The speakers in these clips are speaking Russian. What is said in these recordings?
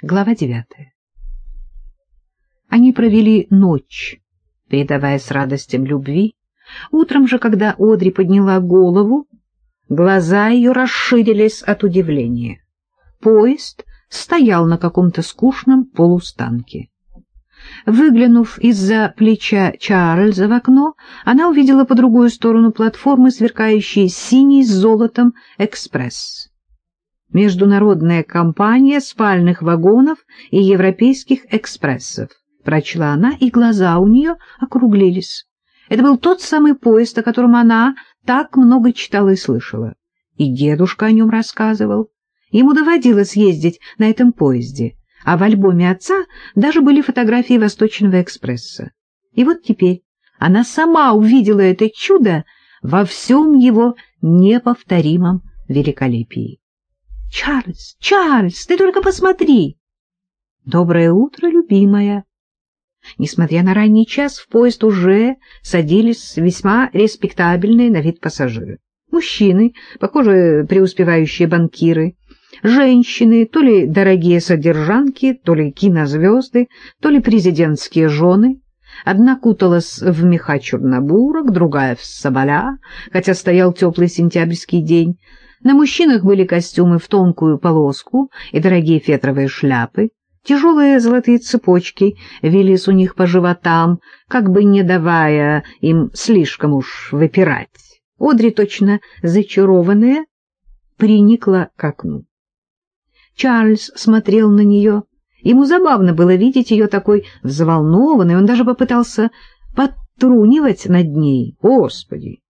Глава девятая. Они провели ночь, предаваясь радостям любви. Утром же, когда Одри подняла голову, глаза ее расширились от удивления. Поезд стоял на каком-то скучном полустанке. Выглянув из-за плеча Чарльза в окно, она увидела по другую сторону платформы сверкающий синий с золотом экспресс. Международная компания спальных вагонов и европейских экспрессов. Прочла она, и глаза у нее округлились. Это был тот самый поезд, о котором она так много читала и слышала. И дедушка о нем рассказывал. Ему доводилось ездить на этом поезде, а в альбоме отца даже были фотографии Восточного экспресса. И вот теперь она сама увидела это чудо во всем его неповторимом великолепии. Чарльз, Чарльз, ты только посмотри. Доброе утро, любимая. Несмотря на ранний час, в поезд уже садились весьма респектабельные на вид пассажиры. Мужчины, похоже, преуспевающие банкиры, женщины, то ли дорогие содержанки, то ли кинозвезды, то ли президентские жены. Одна куталась в меха чернобурок, другая в соболя, хотя стоял теплый сентябрьский день, на мужчинах были костюмы в тонкую полоску и дорогие фетровые шляпы. Тяжелые золотые цепочки велись у них по животам, как бы не давая им слишком уж выпирать. Одри, точно зачарованная, приникла к окну. Чарльз смотрел на нее. Ему забавно было видеть ее такой взволнованной, он даже попытался подтрунивать над ней. Господи,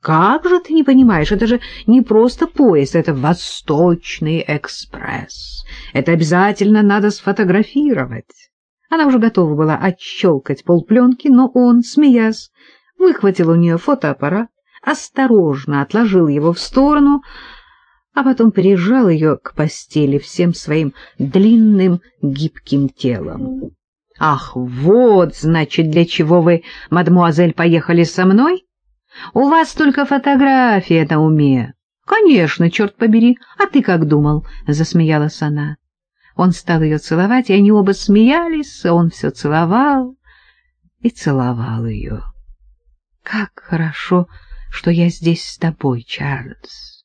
как же ты не понимаешь, это же не просто поезд, это Восточный экспресс. Это обязательно надо сфотографировать. Она уже готова была отщелкать полпленки, но он, смеясь, выхватил у нее фотоаппарат, осторожно отложил его в сторону, а потом прижал ее к постели всем своим длинным гибким телом. «Ах, вот, значит, для чего вы, мадмуазель, поехали со мной?» У вас только фотография на уме. Конечно, черт побери. А ты как думал? Засмеялась она. Он стал ее целовать, и они оба смеялись, он все целовал и целовал ее. Как хорошо, что я здесь с тобой, Чарльз.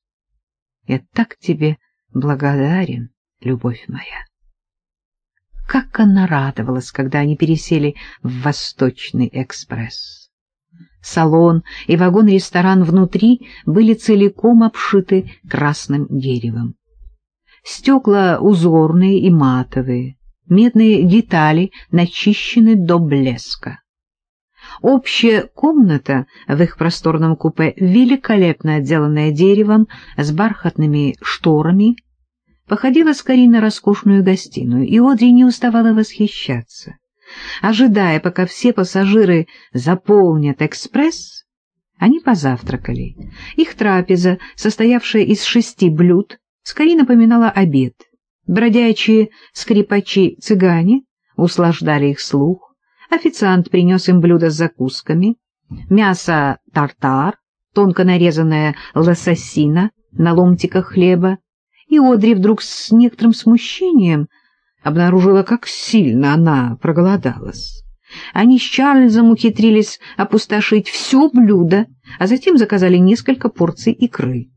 Я так тебе благодарен, любовь моя. Как она радовалась, когда они пересели в Восточный экспресс. Салон и вагон-ресторан внутри были целиком обшиты красным деревом. Стекла узорные и матовые, медные детали начищены до блеска. Общая комната в их просторном купе, великолепно отделанная деревом с бархатными шторами, походила скорее на роскошную гостиную, и Одри не уставала восхищаться. Ожидая, пока все пассажиры заполнят экспресс, они позавтракали. Их трапеза, состоявшая из шести блюд, скорее напоминала обед. Бродячие скрипачи-цыгане услаждали их слух. Официант принес им блюдо с закусками, мясо тартар, тонко нарезанная лососина на ломтиках хлеба, и Одри вдруг с некоторым смущением — обнаружила, как сильно она проголодалась. Они с Чарльзом ухитрились опустошить все блюдо, а затем заказали несколько порций икры.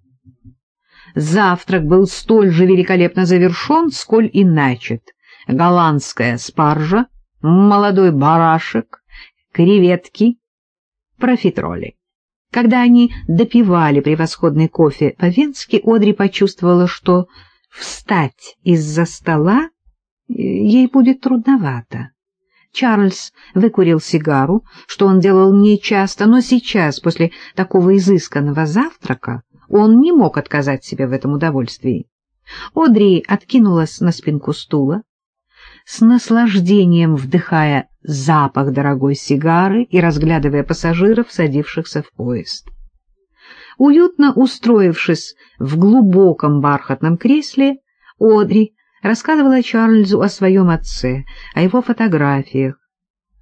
Завтрак был столь же великолепно завершен, сколь и начат. Голландская спаржа, молодой барашек, креветки, профитроли. Когда они допивали превосходный кофе по-венски, Одри почувствовала, что встать из-за стола ей будет трудновато. Чарльз выкурил сигару, что он делал нечасто, но сейчас, после такого изысканного завтрака, он не мог отказать себе в этом удовольствии. Одри откинулась на спинку стула, с наслаждением вдыхая запах дорогой сигары и разглядывая пассажиров, садившихся в поезд. Уютно устроившись в глубоком бархатном кресле, Одри рассказывала Чарльзу о своем отце, о его фотографиях.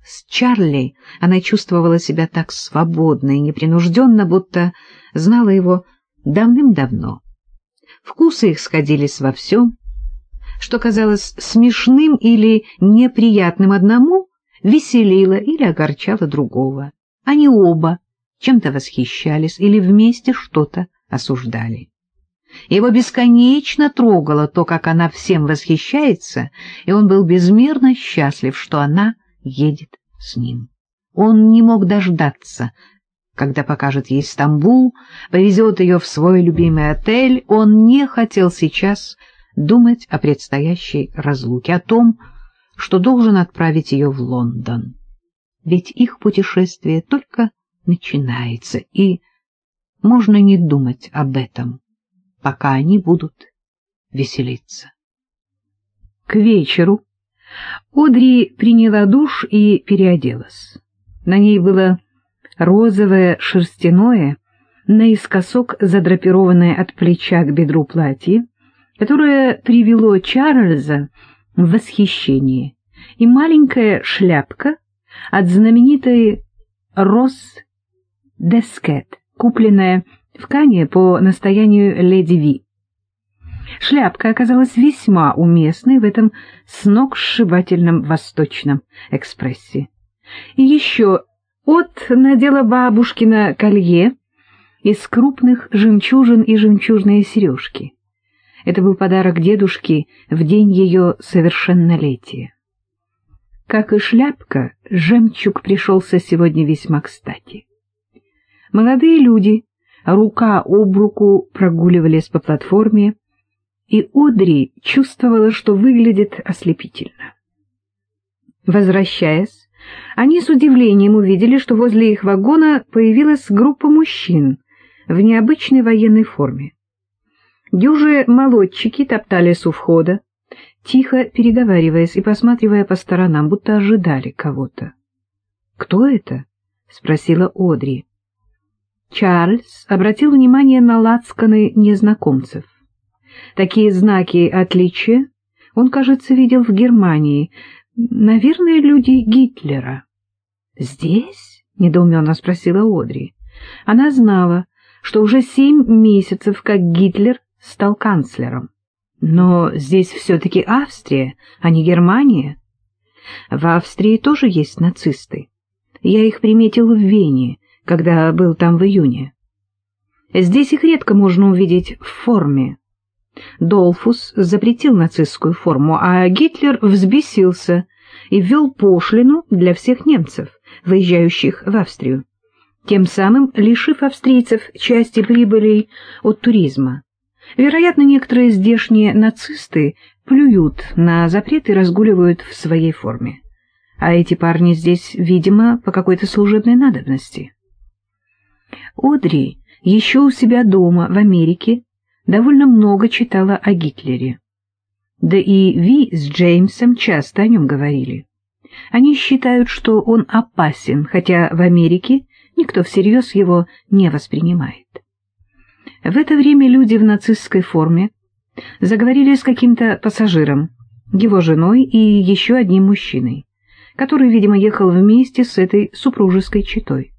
С Чарли она чувствовала себя так свободно и непринужденно, будто знала его давным-давно. Вкусы их сходились во всем. Что казалось смешным или неприятным одному, веселило или огорчало другого. Они оба чем-то восхищались или вместе что-то осуждали. Его бесконечно трогало то, как она всем восхищается, и он был безмерно счастлив, что она едет с ним. Он не мог дождаться, когда покажет ей Стамбул, повезет ее в свой любимый отель. Он не хотел сейчас думать о предстоящей разлуке, о том, что должен отправить ее в Лондон. Ведь их путешествие только начинается, и можно не думать об этом пока они будут веселиться. К вечеру Одри приняла душ и переоделась. На ней было розовое шерстяное, наискосок задрапированное от плеча к бедру платье, которое привело Чарльза в восхищение, и маленькая шляпка от знаменитой Рос Дескет, купленная в Кане по настоянию леди Ви. Шляпка оказалась весьма уместной в этом сногсшибательном восточном экспрессе. И еще от надела бабушкина колье из крупных жемчужин и жемчужные сережки. Это был подарок дедушке в день ее совершеннолетия. Как и шляпка, жемчуг пришелся сегодня весьма кстати. Молодые люди рука об руку прогуливались по платформе, и Одри чувствовала, что выглядит ослепительно. Возвращаясь, они с удивлением увидели, что возле их вагона появилась группа мужчин в необычной военной форме. Дюжие молодчики топтались у входа, тихо переговариваясь и посматривая по сторонам, будто ожидали кого-то. «Кто это?» — спросила Одри. Чарльз обратил внимание на лацканы незнакомцев. Такие знаки отличия он, кажется, видел в Германии. Наверное, люди Гитлера. «Здесь?» — недоуменно спросила Одри. Она знала, что уже семь месяцев, как Гитлер стал канцлером. Но здесь все-таки Австрия, а не Германия. В Австрии тоже есть нацисты. Я их приметил в Вене, когда был там в июне. Здесь их редко можно увидеть в форме. Долфус запретил нацистскую форму, а Гитлер взбесился и ввел пошлину для всех немцев, выезжающих в Австрию, тем самым лишив австрийцев части прибылей от туризма. Вероятно, некоторые здешние нацисты плюют на запрет и разгуливают в своей форме. А эти парни здесь, видимо, по какой-то служебной надобности. Одри еще у себя дома в Америке довольно много читала о Гитлере. Да и Ви с Джеймсом часто о нем говорили. Они считают, что он опасен, хотя в Америке никто всерьез его не воспринимает. В это время люди в нацистской форме заговорили с каким-то пассажиром, его женой и еще одним мужчиной, который, видимо, ехал вместе с этой супружеской четой.